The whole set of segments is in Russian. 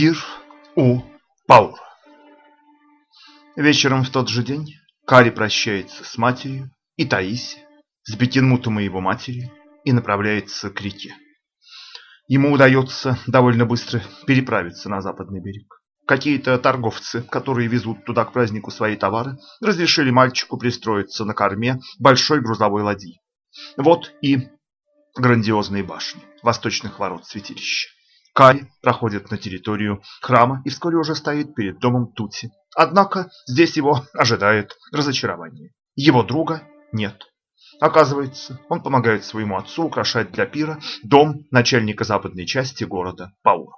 Пир у Паура. Вечером в тот же день Кари прощается с матерью и Таиси, с Бекинмутом и его матерью, и направляется к реке. Ему удается довольно быстро переправиться на западный берег. Какие-то торговцы, которые везут туда к празднику свои товары, разрешили мальчику пристроиться на корме большой грузовой ладьи. Вот и грандиозные башни восточных ворот святилища. Кари проходит на территорию храма и вскоре уже стоит перед домом Тути. Однако здесь его ожидает разочарование. Его друга нет. Оказывается, он помогает своему отцу украшать для пира дом начальника западной части города Паура.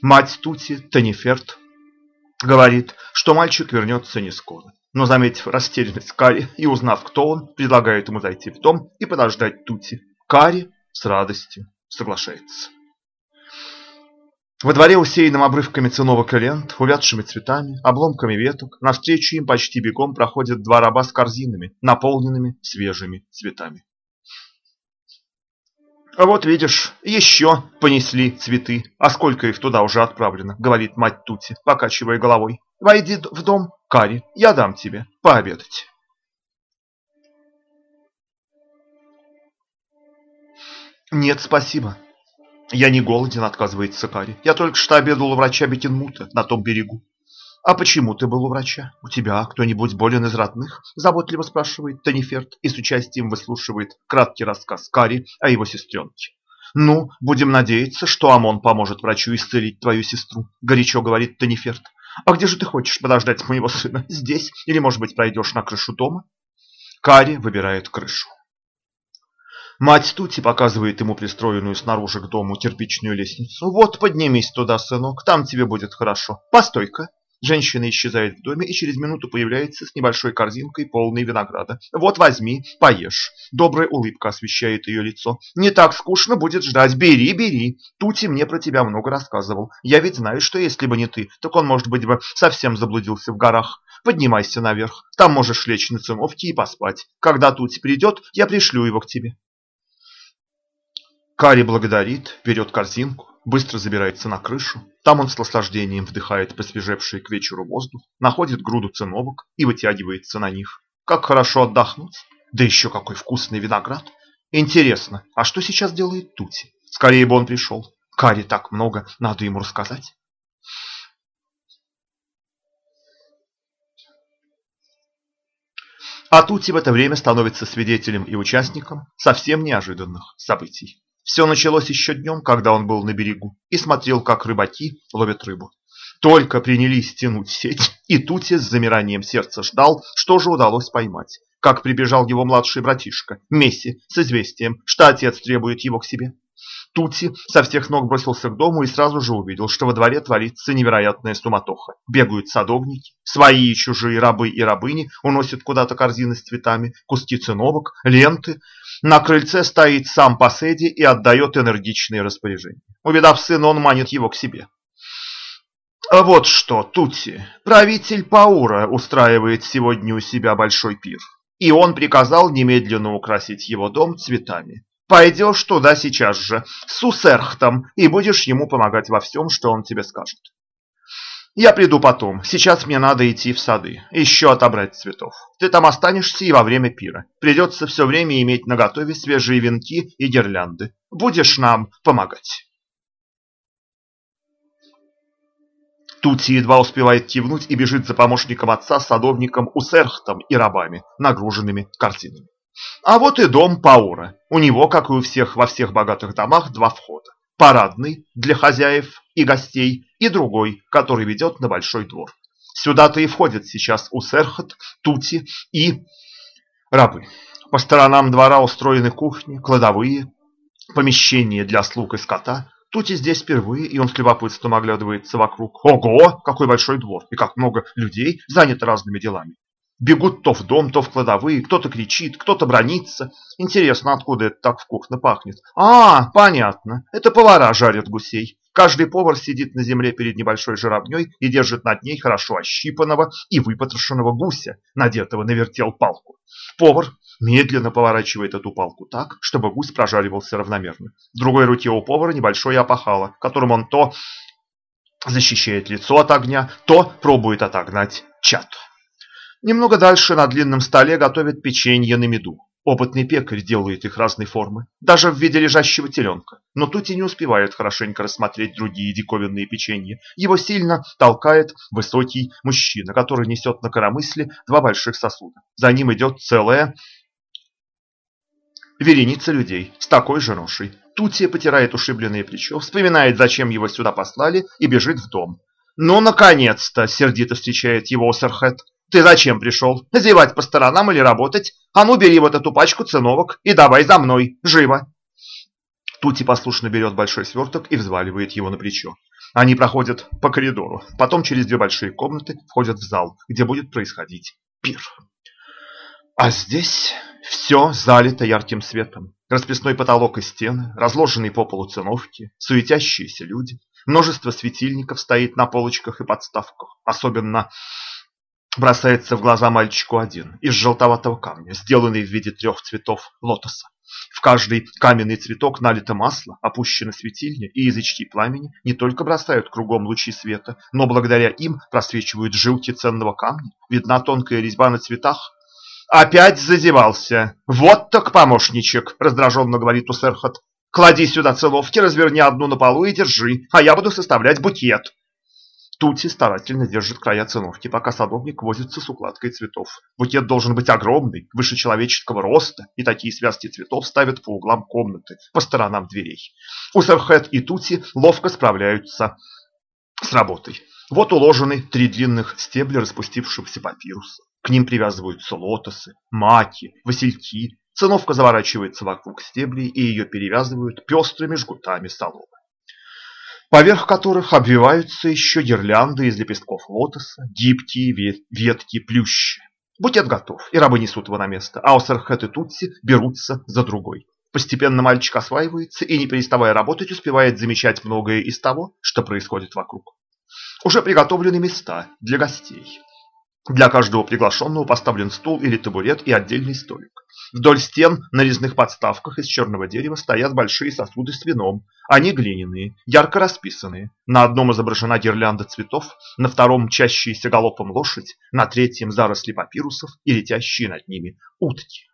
Мать Тути, Таниферт, говорит, что мальчик вернется не скоро. Но, заметив растерянность Кари и узнав, кто он, предлагает ему зайти в дом и подождать Тути. Кари с радостью соглашается. Во дворе, усеянном обрывками циновок и лент, увядшими цветами, обломками веток, навстречу им почти бегом проходят два раба с корзинами, наполненными свежими цветами. «А вот видишь, еще понесли цветы. А сколько их туда уже отправлено?» — говорит мать Тути, покачивая головой. «Войди в дом, Кари, я дам тебе пообедать». «Нет, спасибо. Я не голоден», — отказывается Кари. «Я только что обедал у врача Бекенмута на том берегу». «А почему ты был у врача? У тебя кто-нибудь болен из родных?» – заботливо спрашивает Таниферт и с участием выслушивает краткий рассказ Кари о его сестренке. «Ну, будем надеяться, что Амон поможет врачу исцелить твою сестру», – горячо говорит Таниферт. «А где же ты хочешь подождать моего сына? Здесь? Или, может быть, пройдешь на крышу дома?» Кари выбирает крышу. Мать Тути показывает ему пристроенную снаружи к дому кирпичную лестницу. «Вот, поднимись туда, сынок, там тебе будет хорошо. Постой-ка!» Женщина исчезает в доме и через минуту появляется с небольшой корзинкой, полной винограда. «Вот возьми, поешь». Добрая улыбка освещает ее лицо. «Не так скучно будет ждать. Бери, бери. Тути мне про тебя много рассказывал. Я ведь знаю, что если бы не ты, так он, может быть, бы совсем заблудился в горах. Поднимайся наверх. Там можешь лечь на циновке и поспать. Когда Тути придет, я пришлю его к тебе». Кари благодарит, берет корзинку, быстро забирается на крышу. Там он с наслаждением вдыхает посвежевший к вечеру воздух, находит груду циновок и вытягивается на них. Как хорошо отдохнуть. Да еще какой вкусный виноград. Интересно, а что сейчас делает Тути? Скорее бы он пришел. Кари так много, надо ему рассказать. А Тути в это время становится свидетелем и участником совсем неожиданных событий. Все началось еще днем, когда он был на берегу и смотрел, как рыбаки ловят рыбу. Только принялись тянуть сеть, и Тути с замиранием сердца ждал, что же удалось поймать. Как прибежал его младший братишка, Месси, с известием, что отец требует его к себе. Тути со всех ног бросился к дому и сразу же увидел, что во дворе творится невероятная суматоха. Бегают садовники, свои и чужие рабы и рабыни уносят куда-то корзины с цветами, куски циновок, ленты. На крыльце стоит сам Паседи и отдает энергичные распоряжения. Увидав сына, он манит его к себе. Вот что, Тути, правитель Паура устраивает сегодня у себя большой пир. И он приказал немедленно украсить его дом цветами. Пойдешь туда сейчас же, с Усерхтом, и будешь ему помогать во всем, что он тебе скажет. Я приду потом. Сейчас мне надо идти в сады. Еще отобрать цветов. Ты там останешься и во время пира. Придется все время иметь наготове свежие венки и гирлянды. Будешь нам помогать. Тути едва успевает кивнуть и бежит за помощником отца, садовником Усерхтом и рабами, нагруженными картинами. А вот и дом Паура. У него, как и у всех во всех богатых домах, два входа. Парадный для хозяев и гостей, и другой, который ведет на большой двор. Сюда-то и входят сейчас Усерхот, Тути и рабы. По сторонам двора устроены кухни, кладовые, помещения для слуг и скота. Тути здесь впервые, и он с любопытством оглядывается вокруг. Ого, какой большой двор, и как много людей заняты разными делами. Бегут то в дом, то в кладовые, кто-то кричит, кто-то бронится. Интересно, откуда это так в кухне пахнет? А, понятно, это повара жарят гусей. Каждый повар сидит на земле перед небольшой жаровней и держит над ней хорошо ощипанного и выпотрошенного гуся, надетого на вертел палку. Повар медленно поворачивает эту палку так, чтобы гусь прожаривался равномерно. В другой руке у повара небольшое опахало, которым он то защищает лицо от огня, то пробует отогнать чат. Немного дальше на длинном столе готовят печенье на меду. Опытный пекарь делает их разной формы, даже в виде лежащего теленка. Но Тути не успевает хорошенько рассмотреть другие диковинные печенья. Его сильно толкает высокий мужчина, который несет на коромысле два больших сосуда. За ним идет целая вереница людей с такой же ношей. Тути потирает ушибленное плечо, вспоминает, зачем его сюда послали, и бежит в дом. «Ну, наконец-то!» – сердито встречает его Серхет. Ты зачем пришел? Зевать по сторонам или работать? А ну бери вот эту пачку циновок и давай за мной, живо!» Тути послушно берет большой сверток и взваливает его на плечо. Они проходят по коридору, потом через две большие комнаты входят в зал, где будет происходить пир. А здесь все залито ярким светом. Расписной потолок и стены, разложенные по полу циновки, суетящиеся люди. Множество светильников стоит на полочках и подставках. Особенно бросается в глаза мальчику один, из желтоватого камня, сделанный в виде трех цветов лотоса. В каждый каменный цветок налито масло, опущено светильня, и язычки пламени не только бросают кругом лучи света, но благодаря им просвечивают жилки ценного камня. Видна тонкая резьба на цветах. «Опять зазевался! Вот так помощничек!» – раздраженно говорит Усерхот. «Клади сюда целовки, разверни одну на полу и держи, а я буду составлять букет». Тути старательно держит края циновки, пока садовник возится с укладкой цветов. Букет должен быть огромный, выше человеческого роста, и такие связки цветов ставят по углам комнаты, по сторонам дверей. Усерхед и Тути ловко справляются с работой. Вот уложены три длинных стебля распустившегося папируса. К ним привязываются лотосы, маки, васильки. Циновка заворачивается вокруг стеблей, и ее перевязывают пестрыми жгутами соломы поверх которых обвиваются еще гирлянды из лепестков лотоса, гибкие ветки плюща. Букет готов, и рабы несут его на место, а Осерхет и Тутси берутся за другой. Постепенно мальчик осваивается и, не переставая работать, успевает замечать многое из того, что происходит вокруг. Уже приготовлены места для гостей. Для каждого приглашенного поставлен стул или табурет и отдельный столик. Вдоль стен на резных подставках из черного дерева стоят большие сосуды с вином. Они глиняные, ярко расписанные. На одном изображена гирлянда цветов, на втором чащиеся галопом лошадь, на третьем заросли папирусов и летящие над ними утки.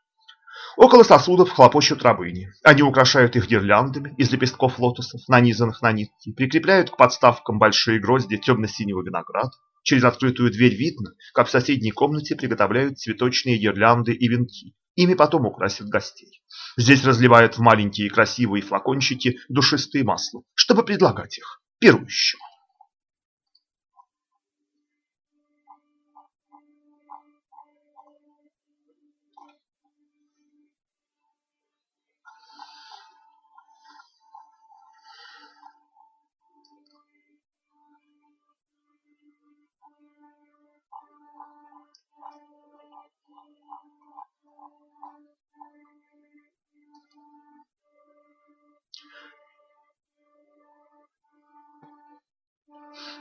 Около сосудов хлопочут рабыни. Они украшают их гирляндами из лепестков лотосов, нанизанных на нитки, прикрепляют к подставкам большие грозди темно-синего винограда. Через открытую дверь видно, как в соседней комнате приготовляют цветочные гирлянды и венки. Ими потом украсят гостей. Здесь разливают в маленькие красивые флакончики душистые масла, чтобы предлагать их пирующим.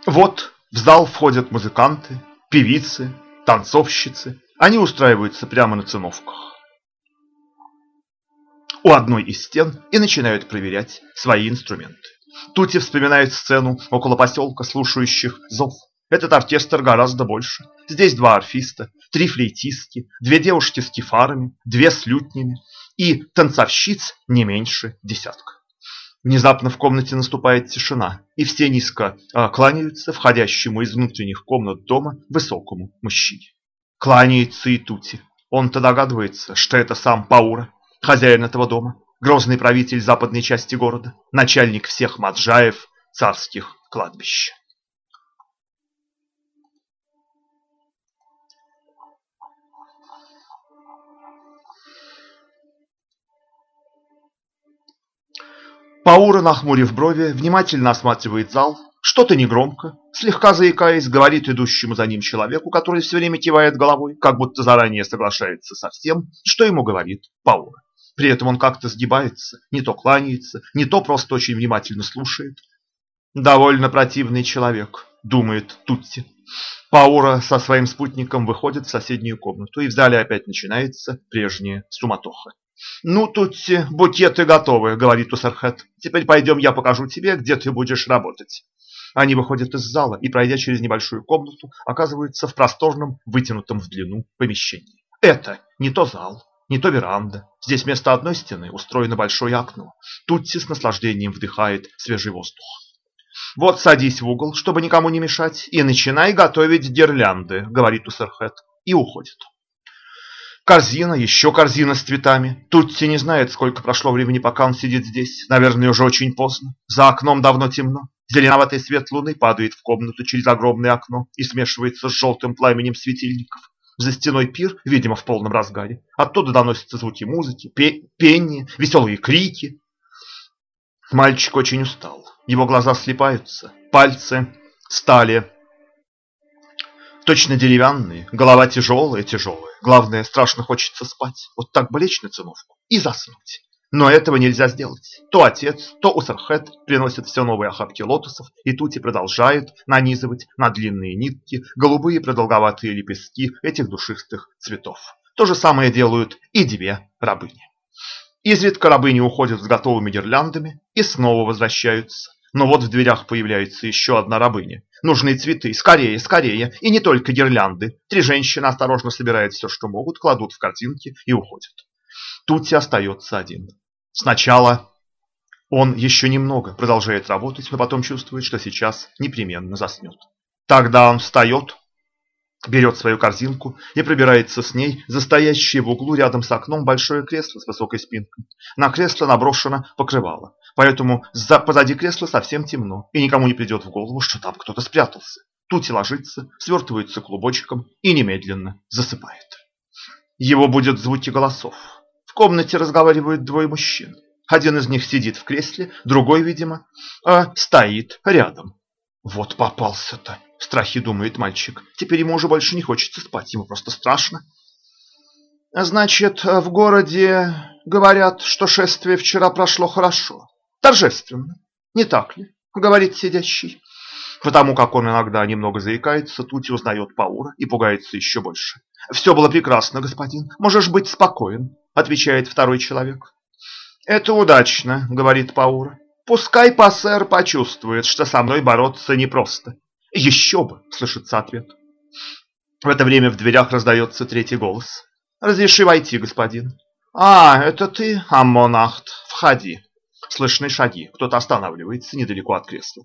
Вот в зал входят музыканты, певицы, танцовщицы. Они устраиваются прямо на циновках. У одной из стен и начинают проверять свои инструменты. Тути вспоминает сцену около поселка слушающих зов. Этот оркестр гораздо больше. Здесь два арфиста, три флейтистки, две девушки с кефарами, две с лютнями и танцовщиц не меньше десятка. Внезапно в комнате наступает тишина, и все низко а, кланяются входящему из внутренних комнат дома высокому мужчине. Кланяется и Тути. Он-то догадывается, что это сам Паура, хозяин этого дома, грозный правитель западной части города, начальник всех маджаев царских кладбищ. Паура, нахмурив брови, внимательно осматривает зал, что-то негромко, слегка заикаясь, говорит идущему за ним человеку, который все время кивает головой, как будто заранее соглашается со всем, что ему говорит Паура. При этом он как-то сгибается, не то кланяется, не то просто очень внимательно слушает. «Довольно противный человек», — думает Тутти. Паура со своим спутником выходит в соседнюю комнату, и в зале опять начинается прежняя суматоха. «Ну, тут букеты готовы», — говорит Усархет. «Теперь пойдем, я покажу тебе, где ты будешь работать». Они выходят из зала и, пройдя через небольшую комнату, оказываются в просторном, вытянутом в длину помещении. Это не то зал, не то веранда. Здесь вместо одной стены устроено большое окно. Тутси с наслаждением вдыхает свежий воздух. «Вот садись в угол, чтобы никому не мешать, и начинай готовить гирлянды», — говорит Усерхет, и уходит. Корзина, еще корзина с цветами. Тутси не знает, сколько прошло времени, пока он сидит здесь. Наверное, уже очень поздно. За окном давно темно. Зеленоватый свет луны падает в комнату через огромное окно и смешивается с желтым пламенем светильников. За стеной пир, видимо, в полном разгаре. Оттуда доносятся звуки музыки, пение, веселые крики. Мальчик очень устал. Его глаза слепаются, пальцы стали точно деревянные, голова тяжелая-тяжелая. Главное, страшно хочется спать. Вот так бы лечь на циновку и заснуть. Но этого нельзя сделать. То отец, то Усерхет приносят все новые охапки лотосов, и Тути продолжают нанизывать на длинные нитки голубые продолговатые лепестки этих душистых цветов. То же самое делают и две рабыни. Изредка рабыни уходят с готовыми гирляндами и снова возвращаются. Но вот в дверях появляется еще одна рабыня. Нужны цветы, скорее, скорее, и не только гирлянды. Три женщины осторожно собирают все, что могут, кладут в картинки и уходят. Тутти остается один. Сначала он еще немного продолжает работать, но потом чувствует, что сейчас непременно заснет. Тогда он встает, берет свою корзинку и пробирается с ней за стоящее в углу рядом с окном большое кресло с высокой спинкой. На кресло наброшено покрывало, поэтому за, позади кресла совсем темно, и никому не придет в голову, что там кто-то спрятался. Тути ложится, свертывается клубочком и немедленно засыпает. Его будет звуки голосов. В комнате разговаривают двое мужчин. Один из них сидит в кресле, другой, видимо, э, стоит рядом. Вот попался-то. В страхе думает мальчик. Теперь ему уже больше не хочется спать, ему просто страшно. Значит, в городе говорят, что шествие вчера прошло хорошо. Торжественно. Не так ли? Говорит сидящий. Потому как он иногда немного заикается, Тути узнает Паура и пугается еще больше. «Все было прекрасно, господин. Можешь быть спокоен», — отвечает второй человек. «Это удачно», — говорит Паура. «Пускай пассер почувствует, что со мной бороться непросто. «Еще бы!» – слышится ответ. В это время в дверях раздается третий голос. «Разреши войти, господин». «А, это ты, Аммонахт, входи». Слышны шаги, кто-то останавливается недалеко от кресла.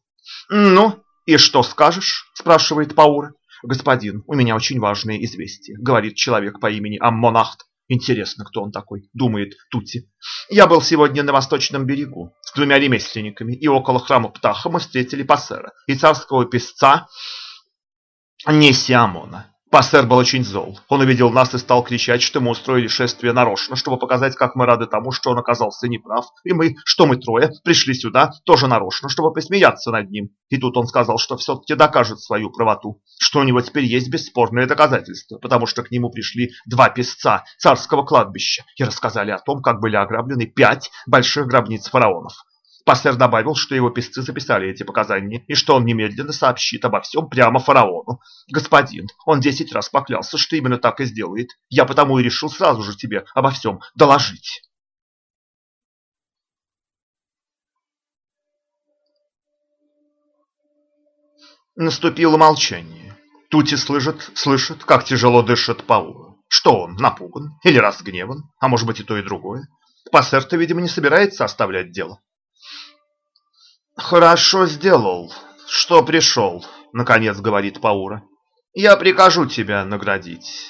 «Ну, и что скажешь?» – спрашивает Паура. «Господин, у меня очень важное известие», – говорит человек по имени Аммонахт. Интересно, кто он такой, думает Тути. Я был сегодня на восточном берегу с двумя ремесленниками, и около храма Птаха мы встретили пассера и царского песца Несиамона. Пассер был очень зол. Он увидел нас и стал кричать, что мы устроили шествие нарочно, чтобы показать, как мы рады тому, что он оказался неправ. И мы, что мы трое, пришли сюда тоже нарочно, чтобы посмеяться над ним. И тут он сказал, что все-таки докажет свою правоту, что у него теперь есть бесспорное доказательство, потому что к нему пришли два песца царского кладбища и рассказали о том, как были ограблены пять больших гробниц фараонов. Пастер добавил, что его писцы записали эти показания, и что он немедленно сообщит обо всем прямо фараону. Господин, он десять раз поклялся, что именно так и сделает. Я потому и решил сразу же тебе обо всем доложить. Наступило молчание. Тути слышит, слышит, как тяжело дышит Паула. Что он, напуган или разгневан, а может быть и то, и другое. Пассер-то, видимо, не собирается оставлять дело. «Хорошо сделал, что пришел», — наконец говорит Паура. «Я прикажу тебя наградить.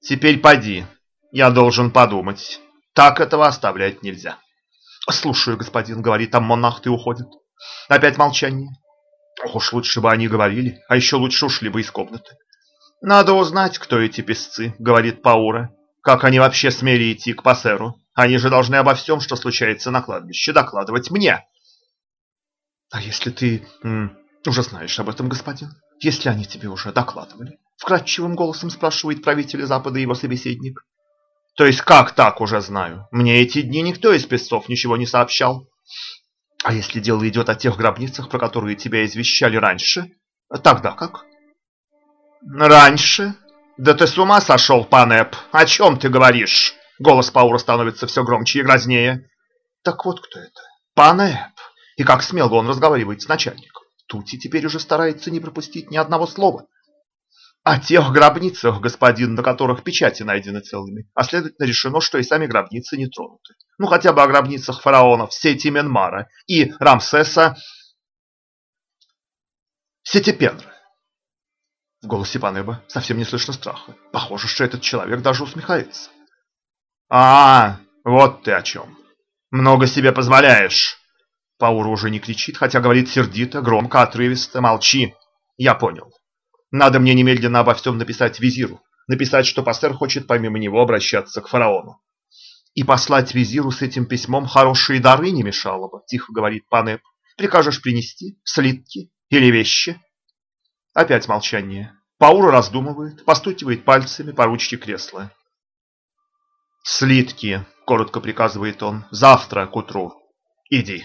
Теперь поди, я должен подумать. Так этого оставлять нельзя». «Слушаю, господин», — говорит Аммонахт и уходит. Опять молчание. Ох уж лучше бы они говорили, а еще лучше ушли бы из комнаты. «Надо узнать, кто эти песцы», — говорит Паура. «Как они вообще смели идти к Пассеру? Они же должны обо всем, что случается на кладбище, докладывать мне». А если ты м, уже знаешь об этом, господин? Если они тебе уже докладывали? Вкрадчивым голосом спрашивает правитель Запада его собеседник. То есть как так уже знаю? Мне эти дни никто из песцов ничего не сообщал. А если дело идет о тех гробницах, про которые тебя извещали раньше, тогда как? Раньше? Да ты с ума сошел, Панеп? О чем ты говоришь? Голос Паура становится все громче и грознее. Так вот кто это. Панеп. И как смел бы он разговаривать с начальником? Тути теперь уже старается не пропустить ни одного слова. О тех гробницах, господин, на которых печати найдены целыми, а следовательно решено, что и сами гробницы не тронуты. Ну хотя бы о гробницах фараонов Сети Менмара и Рамсеса Сетипенра. В голосе Панеба совсем не слышно страха. Похоже, что этот человек даже усмехается. А, вот ты о чем. Много себе позволяешь. Паура уже не кричит, хотя говорит сердито, громко, отрывисто. Молчи. Я понял. Надо мне немедленно обо всем написать визиру. Написать, что пастор хочет помимо него обращаться к фараону. И послать визиру с этим письмом хорошие дары не мешало бы, тихо говорит Панеп. Прикажешь принести слитки или вещи? Опять молчание. Паура раздумывает, постукивает пальцами по ручке кресла. «Слитки», — коротко приказывает он, — «завтра к утру. Иди».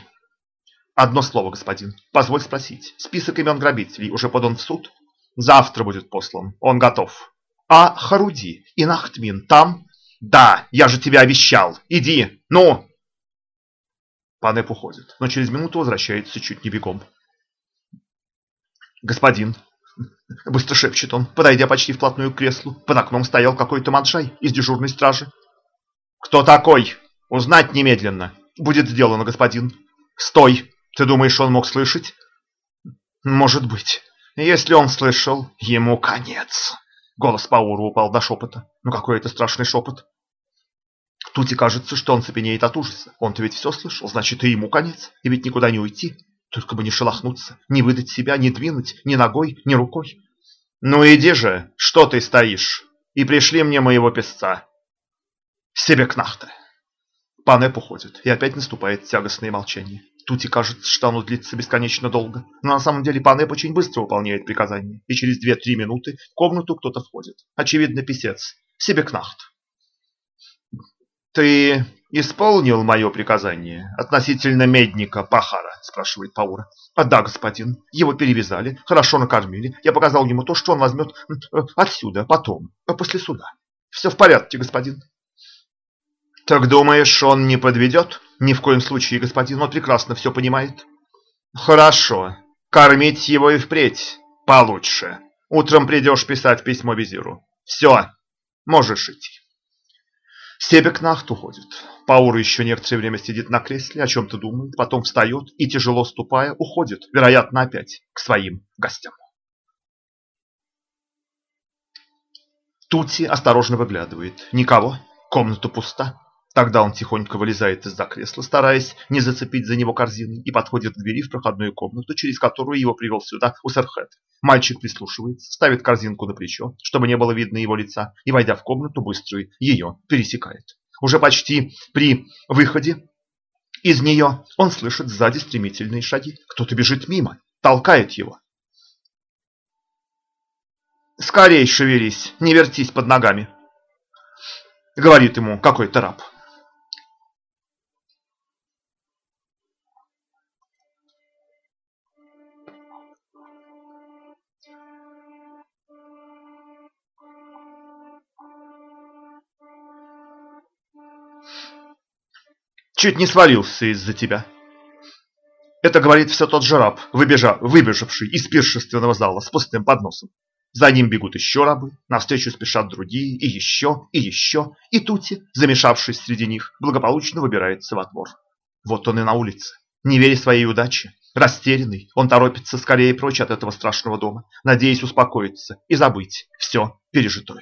«Одно слово, господин. Позволь спросить. Список имен грабителей уже подан в суд?» Завтра будет послан. Он готов. А Харуди и Нахтмин там? Да, я же тебе обещал. Иди, ну! Панеп уходит, но через минуту возвращается чуть не бегом. Господин, быстро шепчет он, подойдя почти вплотную к креслу, под окном стоял какой-то маншай из дежурной стражи. Кто такой? Узнать немедленно. Будет сделано, господин. Стой! Ты думаешь, он мог слышать? Может быть. Если он слышал, ему конец. Голос Паура упал до шепота. Ну какой это страшный шепот. Тути кажется, что он цепенеет от ужаса. Он-то ведь все слышал, значит и ему конец. И ведь никуда не уйти. Только бы не шелохнуться, не выдать себя, не двинуть ни ногой, ни рукой. Ну иди же, что ты стоишь? И пришли мне моего песца. Себе кнахта. Панеп уходит, и опять наступает тягостное молчание. Тути кажется, что оно длится бесконечно долго, но на самом деле Панеп очень быстро выполняет приказания, и через 2-3 минуты в комнату кто-то входит. Очевидно, писец. Себекнахт. «Ты исполнил мое приказание относительно медника Пахара?» – спрашивает Паура. «А да, господин. Его перевязали, хорошо накормили. Я показал ему то, что он возьмет э, отсюда, потом, э, после суда. Все в порядке, господин». «Так думаешь, он не подведет?» «Ни в коем случае, господин, он прекрасно все понимает». «Хорошо. Кормить его и впредь получше. Утром придешь писать письмо визиру. Все, можешь идти». Себекнахт уходит. Паура еще некоторое время сидит на кресле, о чем-то думает, потом встает и, тяжело ступая, уходит, вероятно, опять к своим гостям. Тути осторожно выглядывает. Никого. Комната пуста. Тогда он тихонько вылезает из-за кресла, стараясь не зацепить за него корзины, и подходит к двери в проходную комнату, через которую его привел сюда Усерхет. Мальчик прислушивается, ставит корзинку на плечо, чтобы не было видно его лица, и, войдя в комнату, быстро ее пересекает. Уже почти при выходе из нее он слышит сзади стремительные шаги. Кто-то бежит мимо, толкает его. «Скорей шевелись, не вертись под ногами!» Говорит ему какой-то раб. Чуть не свалился из-за тебя. Это говорит все тот же раб, выбежав, выбежавший из пиршественного зала с пустым подносом. За ним бегут еще рабы, навстречу спешат другие, и еще, и еще, и Тути, замешавшись среди них, благополучно выбирается во двор. Вот он и на улице, не веря своей удаче, растерянный, он торопится скорее прочь от этого страшного дома, надеясь успокоиться и забыть все пережитое.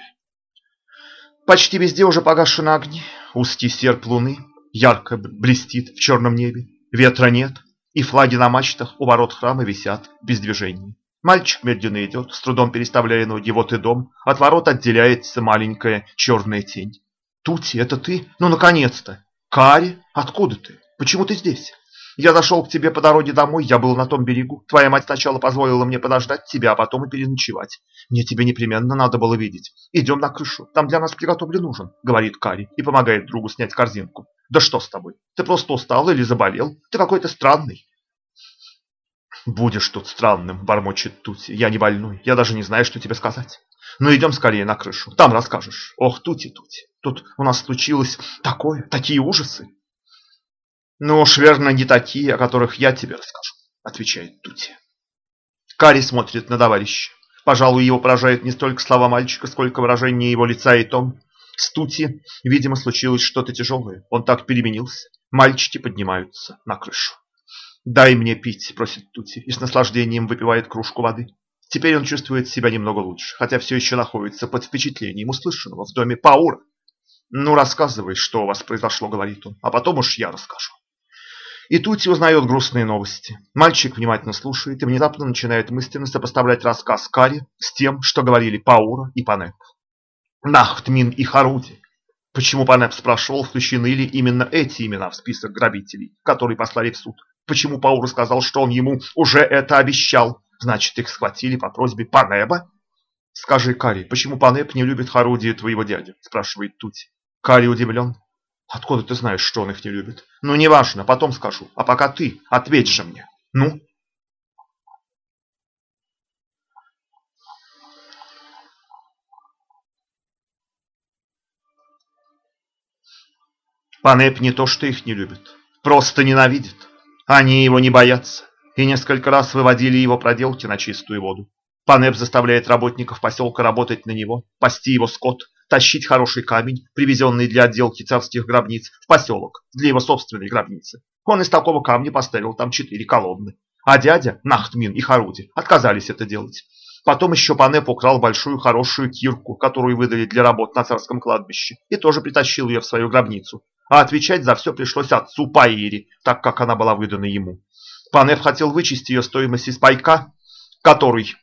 Почти везде уже погашены огни, узкий серп луны ярко блестит в черном небе, ветра нет, и флаги на мачтах у ворот храма висят без движения. Мальчик медленно идет, с трудом переставляя ноги, вот и дом, от ворот отделяется маленькая черная тень. Тути, это ты? Ну, наконец-то! Кари, откуда ты? Почему ты здесь? Я зашел к тебе по дороге домой, я был на том берегу. Твоя мать сначала позволила мне подождать тебя, а потом и переночевать. Мне тебе непременно надо было видеть. Идем на крышу, там для нас приготовлен ужин, говорит Кари и помогает другу снять корзинку. Да что с тобой? Ты просто устал или заболел? Ты какой-то странный. Будешь тут странным, бормочет Тути. Я не больной, я даже не знаю, что тебе сказать. Ну идем скорее на крышу, там расскажешь. Ох, Тути-Тути, тут у нас случилось такое, такие ужасы. Ну уж верно не такие, о которых я тебе расскажу, отвечает Тути. Кари смотрит на товарища. Пожалуй, его поражает не столько слова мальчика, сколько выражение его лица и тон. С Тути, видимо, случилось что-то тяжелое. Он так переменился. Мальчики поднимаются на крышу. «Дай мне пить», – просит Тути, и с наслаждением выпивает кружку воды. Теперь он чувствует себя немного лучше, хотя все еще находится под впечатлением услышанного в доме Паура. «Ну, рассказывай, что у вас произошло», – говорит он, – «а потом уж я расскажу». И Тути узнает грустные новости. Мальчик внимательно слушает и внезапно начинает мысленно сопоставлять рассказ Кари с тем, что говорили Паура и Панеп. Нахтмин и Харуди. Почему Панеп спрашивал, включены ли именно эти имена в список грабителей, которые послали в суд? Почему Паура сказал, что он ему уже это обещал? Значит, их схватили по просьбе Панеба? Скажи, Кари, почему Панеп не любит Харуди и твоего дядю? Спрашивает Тути. Кари удивлен. Откуда ты знаешь, что он их не любит? Ну, неважно, потом скажу. А пока ты, ответь же мне. Ну? Панеп не то, что их не любит. Просто ненавидит. Они его не боятся. И несколько раз выводили его проделки на чистую воду. Панеп заставляет работников поселка работать на него, пасти его скот, тащить хороший камень, привезенный для отделки царских гробниц, в поселок, для его собственной гробницы. Он из такого камня поставил там четыре колонны. А дядя, Нахтмин и Харуди отказались это делать. Потом еще Панеп украл большую хорошую кирку, которую выдали для работ на царском кладбище, и тоже притащил ее в свою гробницу. А отвечать за все пришлось отцу Паире, так как она была выдана ему. Панеп хотел вычесть ее стоимость из пайка, который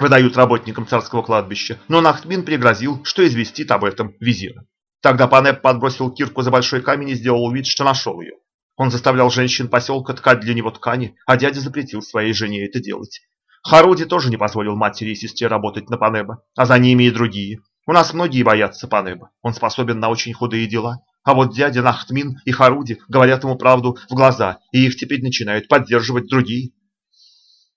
выдают работникам царского кладбища, но Нахтмин пригрозил, что известит об этом визира. Тогда Панеп подбросил кирку за большой камень и сделал вид, что нашел ее. Он заставлял женщин поселка ткать для него ткани, а дядя запретил своей жене это делать. Харуди тоже не позволил матери и сестре работать на Панеба, а за ними и другие. У нас многие боятся Панеба, он способен на очень худые дела. А вот дядя Нахтмин и Харуди говорят ему правду в глаза, и их теперь начинают поддерживать другие.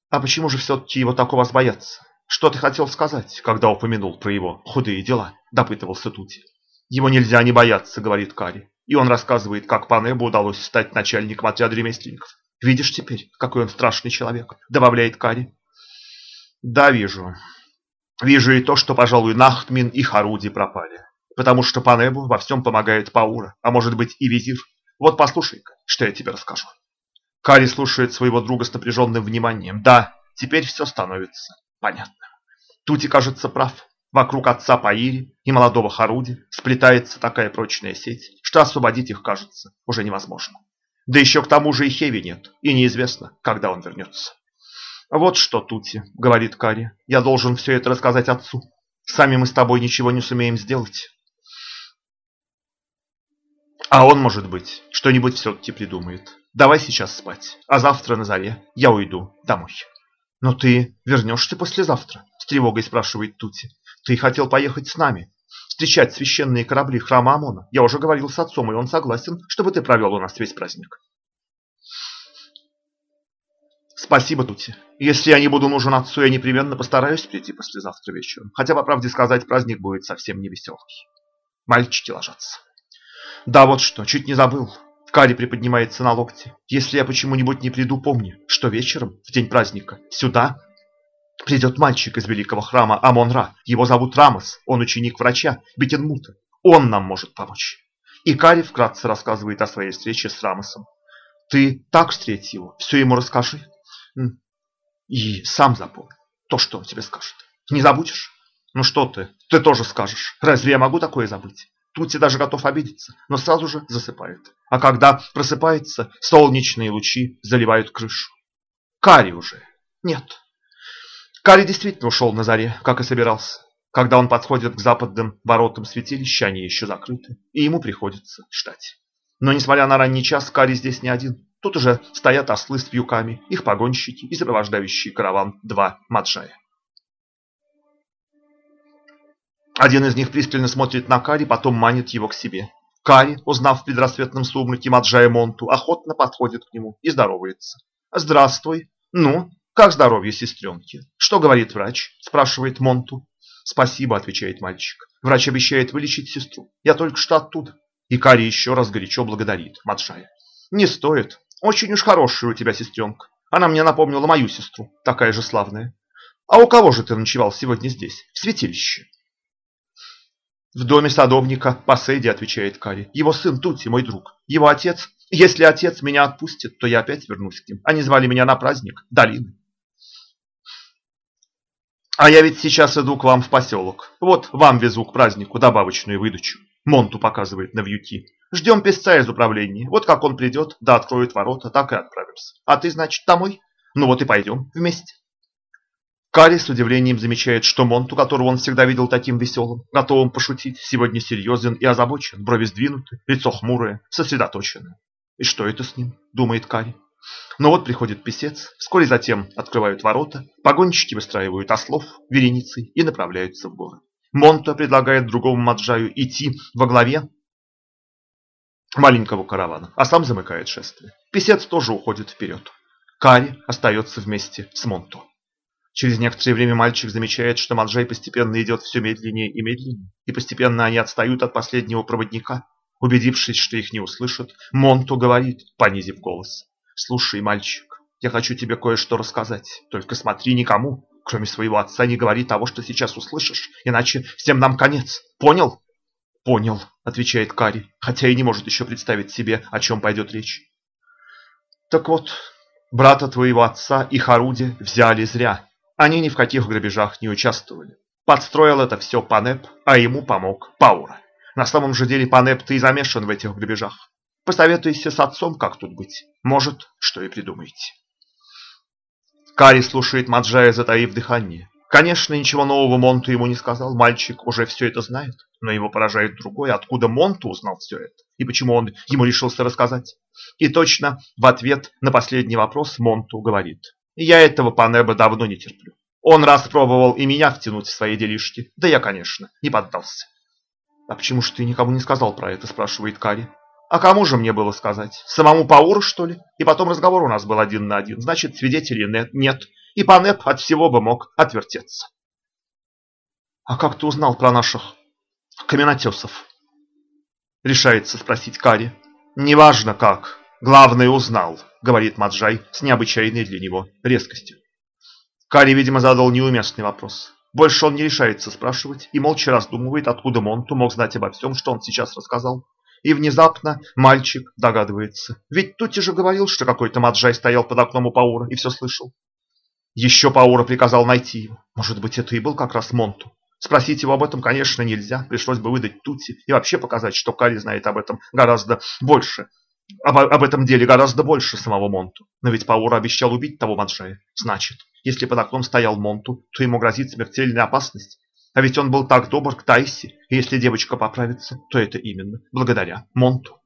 А почему же все-таки его так у вас боятся? «Что ты хотел сказать, когда упомянул про его худые дела?» – допытывался Тути. «Его нельзя не бояться», – говорит Кари. И он рассказывает, как Панебу удалось стать начальником отряда ремесленников. «Видишь теперь, какой он страшный человек», – добавляет Кари. «Да, вижу. Вижу и то, что, пожалуй, Нахтмин и Харуди пропали. Потому что Панебу во всем помогает Паура, а может быть и Визир. Вот послушай-ка, что я тебе расскажу». Кари слушает своего друга с напряженным вниманием. «Да, теперь все становится понятно. Тути, кажется, прав. Вокруг отца Паири и молодого Харуди сплетается такая прочная сеть, что освободить их, кажется, уже невозможно. Да еще к тому же и Хеви нет, и неизвестно, когда он вернется. «Вот что, Тути», — говорит Кари, — «я должен все это рассказать отцу. Сами мы с тобой ничего не сумеем сделать». А он, может быть, что-нибудь все-таки придумает. Давай сейчас спать, а завтра на заре я уйду домой. «Но ты вернешься послезавтра?» – с тревогой спрашивает Тути. «Ты хотел поехать с нами, встречать священные корабли храма Амона. Я уже говорил с отцом, и он согласен, чтобы ты провел у нас весь праздник». «Спасибо, Тути. Если я не буду нужен отцу, я непременно постараюсь прийти послезавтра вечером. Хотя, по правде сказать, праздник будет совсем не веселый. Мальчики ложатся». «Да вот что, чуть не забыл. Кари приподнимается на локте. Если я почему-нибудь не приду, помни, что вечером, в день праздника, сюда придет мальчик из великого храма Амон-Ра. Его зовут Рамос, он ученик врача Бетенмута. Он нам может помочь. И Кари вкратце рассказывает о своей встрече с Рамосом. Ты так встреть его, все ему расскажи. И сам запомни то, что он тебе скажет. Не забудешь? Ну что ты, ты тоже скажешь. Разве я могу такое забыть? Тути даже готов обидеться, но сразу же засыпает. А когда просыпается, солнечные лучи заливают крышу. Кари уже нет. Кари действительно ушел на заре, как и собирался. Когда он подходит к западным воротам святилища, они еще закрыты, и ему приходится ждать. Но несмотря на ранний час, Кари здесь не один. Тут уже стоят ослы с вьюками, их погонщики и сопровождающий караван два маджая. Один из них пристально смотрит на Кари, потом манит его к себе. Кари, узнав в предрассветном сумраке Маджая Монту, охотно подходит к нему и здоровается. «Здравствуй. Ну, как здоровье сестренки? Что говорит врач?» – спрашивает Монту. «Спасибо», – отвечает мальчик. «Врач обещает вылечить сестру. Я только что оттуда». И Кари еще раз горячо благодарит Маджая. «Не стоит. Очень уж хорошая у тебя сестренка. Она мне напомнила мою сестру, такая же славная. А у кого же ты ночевал сегодня здесь, в святилище? В доме садовника Паседи, отвечает Кари. Его сын Тути, мой друг. Его отец. Если отец меня отпустит, то я опять вернусь к ним. Они звали меня на праздник Долины. А я ведь сейчас иду к вам в поселок. Вот вам везу к празднику добавочную выдачу. Монту показывает на вьюти. Ждем песца из управления. Вот как он придет, да откроет ворота, так и отправимся. А ты, значит, домой? Ну вот и пойдем вместе. Карри с удивлением замечает, что Монту, которого он всегда видел таким веселым, готовым пошутить, сегодня серьезен и озабочен, брови сдвинуты, лицо хмурое, сосредоточенное. И что это с ним, думает Карри. Но вот приходит писец, вскоре затем открывают ворота, погонщики выстраивают ослов вереницей и направляются в город. Монто предлагает другому Маджаю идти во главе маленького каравана, а сам замыкает шествие. Писец тоже уходит вперед. Кари остается вместе с Монто. Через некоторое время мальчик замечает, что Маджай постепенно идет все медленнее и медленнее, и постепенно они отстают от последнего проводника. Убедившись, что их не услышат, Монто говорит, понизив голос. «Слушай, мальчик, я хочу тебе кое-что рассказать. Только смотри никому, кроме своего отца, не говори того, что сейчас услышишь, иначе всем нам конец. Понял?» «Понял», — отвечает Кари, хотя и не может еще представить себе, о чем пойдет речь. «Так вот, брата твоего отца и Харуди взяли зря. Они ни в каких грабежах не участвовали. Подстроил это все Панеп, а ему помог Паура. На самом же деле Панеп ты и замешан в этих грабежах. Посоветуйся с отцом, как тут быть. Может, что и придумаете. Кари слушает Маджая, затаив дыхание. Конечно, ничего нового Монту ему не сказал. Мальчик уже все это знает. Но его поражает другое. Откуда Монту узнал все это? И почему он ему решился рассказать? И точно в ответ на последний вопрос Монту говорит. Я этого Панеба давно не терплю. Он раз пробовал и меня втянуть в свои делишки. Да я, конечно, не поддался. «А почему же ты никому не сказал про это?» – спрашивает Кари. «А кому же мне было сказать? Самому Пауру, что ли? И потом разговор у нас был один на один. Значит, свидетелей нет. И Панеп от всего бы мог отвертеться». «А как ты узнал про наших каменотесов?» Решается спросить Кари. «Неважно как. Главное узнал», — говорит Маджай с необычайной для него резкостью. Кари, видимо, задал неуместный вопрос. Больше он не решается спрашивать и молча раздумывает, откуда Монту мог знать обо всем, что он сейчас рассказал. И внезапно мальчик догадывается. Ведь Тути же говорил, что какой-то Маджай стоял под окном у Паура и все слышал. Еще Паура приказал найти его. Может быть, это и был как раз Монту. Спросить его об этом, конечно, нельзя. Пришлось бы выдать Тути и вообще показать, что Кари знает об этом гораздо больше. Об, об этом деле гораздо больше самого Монту. Но ведь Паура обещал убить того Маджая. Значит, если под окном стоял Монту, то ему грозит смертельная опасность. А ведь он был так добр к Тайси, и если девочка поправится, то это именно благодаря Монту.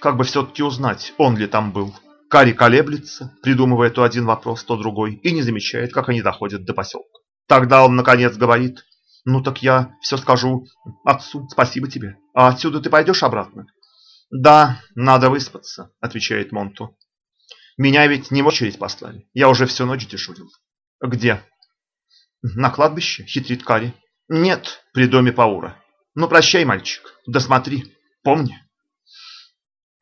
Как бы все-таки узнать, он ли там был. Кари колеблется, придумывая то один вопрос, то другой, и не замечает, как они доходят до поселка. Тогда он, наконец, говорит, «Ну так я все скажу отцу, спасибо тебе. А отсюда ты пойдешь обратно?» «Да, надо выспаться», — отвечает Монту. Меня ведь не в очередь послали. Я уже всю ночь дежурил. Где? На кладбище, хитрит Кари. Нет, при доме Паура. Ну, прощай, мальчик. Да смотри, помни.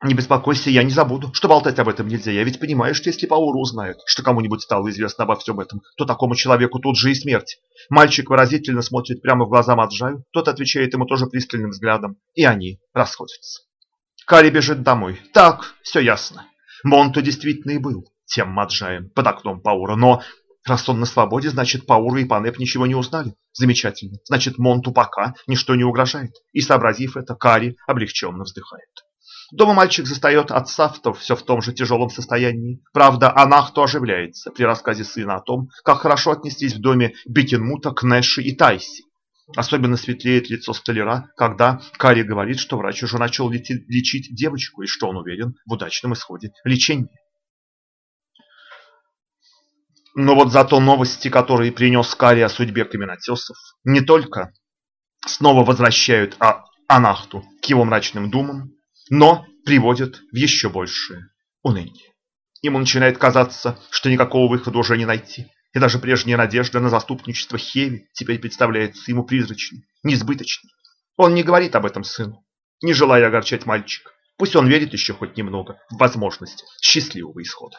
Не беспокойся, я не забуду, что болтать об этом нельзя. Я ведь понимаю, что если Паура узнает, что кому-нибудь стало известно обо всем этом, то такому человеку тут же и смерть. Мальчик выразительно смотрит прямо в глаза Маджаю, тот отвечает ему тоже пристальным взглядом, и они расходятся. Кари бежит домой. Так, все ясно. Монто действительно и был тем Маджаем под окном Паура, но раз он на свободе, значит Паура и Панеп ничего не узнали. Замечательно. Значит, Монту пока ничто не угрожает. И сообразив это, Кари облегченно вздыхает. Дома мальчик застает отца в все в том же тяжелом состоянии. Правда, Анахто оживляется при рассказе сына о том, как хорошо отнеслись в доме Бекенмута к Нэши и Тайси. Особенно светлеет лицо столяра, когда Карри говорит, что врач уже начал лечить девочку и что он уверен в удачном исходе лечения. Но вот зато новости, которые принес Карри о судьбе каменотесов, не только снова возвращают Анахту к его мрачным думам, но приводят в еще большее уныние. Ему начинает казаться, что никакого выхода уже не найти. И даже прежняя надежда на заступничество Хеви теперь представляется ему призрачной, несбыточной. Он не говорит об этом сыну, не желая огорчать мальчика. Пусть он верит еще хоть немного в возможность счастливого исхода.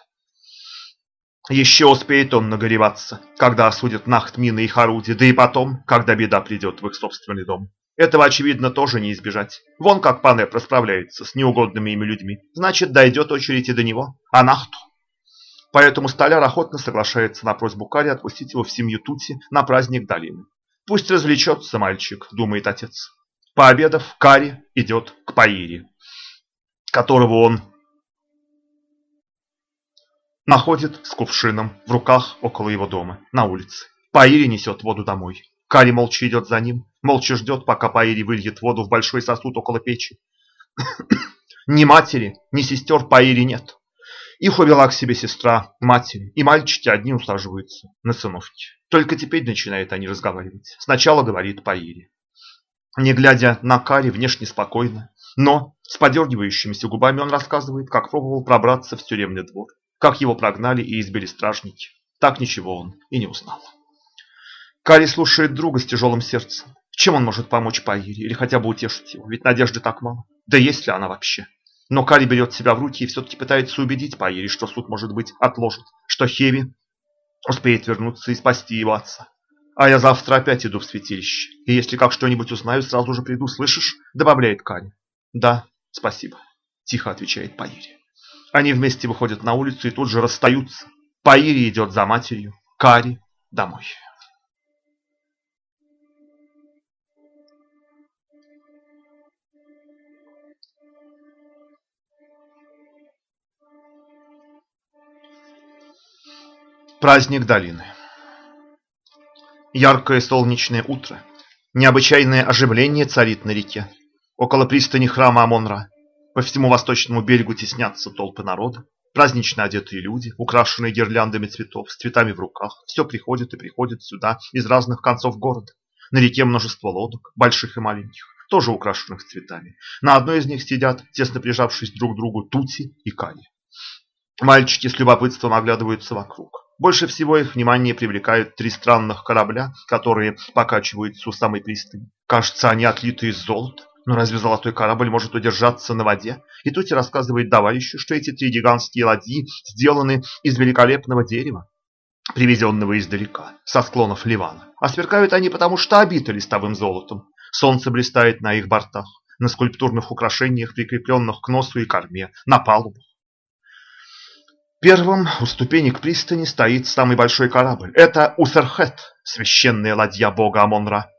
Еще успеет он нагореваться, когда осудят Нахтмина и Харуди, да и потом, когда беда придет в их собственный дом. Этого, очевидно, тоже не избежать. Вон как Панеп расправляется с неугодными ими людьми. Значит, дойдет очередь и до него. А Нахту? Поэтому столяр охотно соглашается на просьбу Кари отпустить его в семью Тути на праздник долины. Пусть развлечется мальчик, думает отец. Пообедав, Кари идет к Паире, которого он находит с кувшином в руках около его дома, на улице. Паири несет воду домой. Кари молча идет за ним, молча ждет, пока Паири выльет воду в большой сосуд около печи. ни матери, ни сестер Паири нет. Их увела к себе сестра матери, и мальчики одни усаживаются на сыновки. Только теперь начинают они разговаривать. Сначала говорит Паири. Не глядя на Кари, внешне спокойно, но с подергивающимися губами он рассказывает, как пробовал пробраться в тюремный двор, как его прогнали и избили стражники. Так ничего он и не узнал. Кари слушает друга с тяжелым сердцем. Чем он может помочь Паире или хотя бы утешить его? Ведь надежды так мало. Да есть ли она вообще? Но Кари берет себя в руки и все-таки пытается убедить Паире, что суд может быть отложен, что Хеви успеет вернуться и спасти его отца. А я завтра опять иду в святилище. И если как что-нибудь узнаю, сразу же приду, слышишь? Добавляет Кари. Да, спасибо. Тихо отвечает Паири. Они вместе выходят на улицу и тут же расстаются. Паири идет за матерью, Кари домой. Праздник долины. Яркое солнечное утро. Необычайное оживление царит на реке. Около пристани храма Амонра. По всему восточному берегу теснятся толпы народа. Празднично одетые люди, украшенные гирляндами цветов, с цветами в руках. Все приходит и приходит сюда из разных концов города. На реке множество лодок, больших и маленьких, тоже украшенных цветами. На одной из них сидят, тесно прижавшись друг к другу, Тути и Кани. Мальчики с любопытством оглядываются вокруг. Больше всего их внимание привлекают три странных корабля, которые покачиваются у самой пристани. Кажется, они отлиты из золота. Но разве золотой корабль может удержаться на воде? И тут и рассказывает товарищу, что эти три гигантские ладьи сделаны из великолепного дерева, привезенного издалека, со склонов Ливана. А сверкают они потому, что обиты листовым золотом. Солнце блистает на их бортах, на скульптурных украшениях, прикрепленных к носу и корме, на палубах. Первым у ступенек пристани стоит самый большой корабль. Это Усерхет, священная ладья бога Амонра,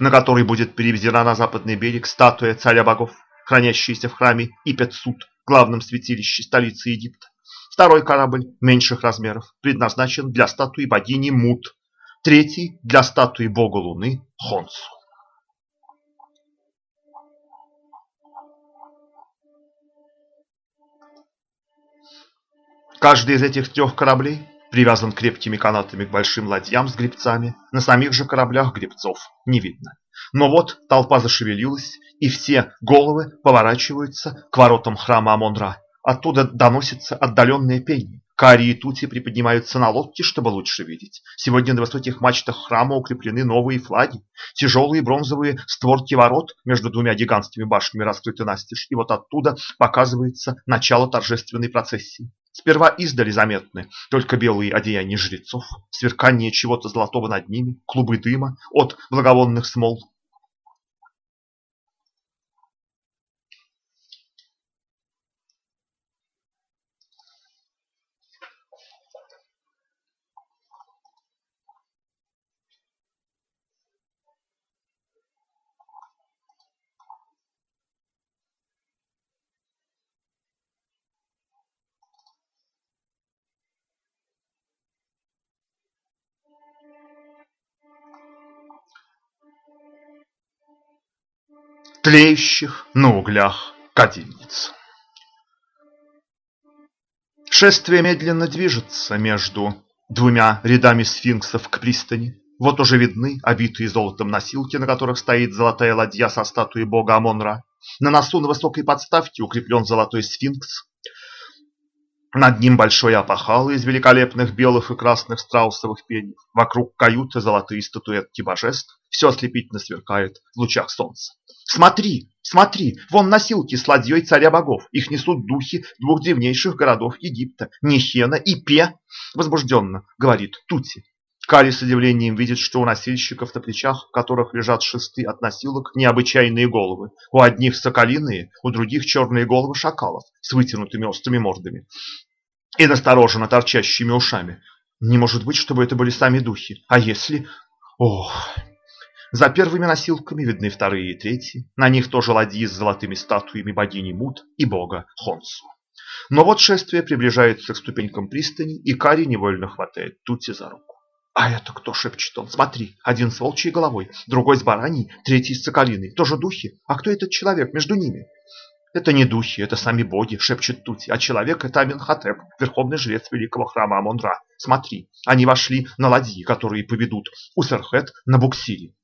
на которой будет перевезена на западный берег статуя царя богов, хранящаяся в храме Ипетсут, главном святилище столицы Египта. Второй корабль меньших размеров предназначен для статуи богини Мут, третий для статуи бога Луны Хонсу. Каждый из этих трех кораблей привязан крепкими канатами к большим ладьям с гребцами. На самих же кораблях гребцов не видно. Но вот толпа зашевелилась, и все головы поворачиваются к воротам храма Амон-Ра. Оттуда доносится отдаленное пение. Кари и Тути приподнимаются на лодке, чтобы лучше видеть. Сегодня на высоких мачтах храма укреплены новые флаги. Тяжелые бронзовые створки ворот между двумя гигантскими башнями раскрыты настежь. И вот оттуда показывается начало торжественной процессии. Сперва издали заметны только белые одеяния жрецов, сверкание чего-то золотого над ними, клубы дыма от благовонных смол. Тлеющих на углях кадильниц. Шествие медленно движется между двумя рядами сфинксов к пристани. Вот уже видны обитые золотом носилки, на которых стоит золотая ладья со статуей бога Амонра. На носу на высокой подставке укреплен золотой сфинкс. Над ним большой опахал из великолепных белых и красных страусовых перьев. Вокруг каюты золотые статуэтки божеств. Все ослепительно сверкает в лучах солнца. Смотри, смотри, вон носилки с ладьей царя богов. Их несут духи двух древнейших городов Египта, Нехена и Пе. Возбужденно говорит Тути. Кали с удивлением видит, что у носильщиков на плечах, в которых лежат шесты от носилок, необычайные головы. У одних соколиные, у других черные головы шакалов с вытянутыми острыми мордами и настороженно торчащими ушами. Не может быть, чтобы это были сами духи. А если... Ох... За первыми носилками видны вторые и третьи. На них тоже ладьи с золотыми статуями богини Мут и бога Хонсу. Но вот шествие приближается к ступенькам пристани, и Кари невольно хватает Тути за руку. «А это кто?» – шепчет он. «Смотри, один с волчьей головой, другой с бараньей, третий с соколиной. Тоже духи? А кто этот человек между ними?» «Это не духи, это сами боги», – шепчет Тути. «А человек – это Аминхотеп, верховный жрец великого храма Амон-Ра. Смотри, они вошли на ладьи, которые поведут Усерхет на буксире.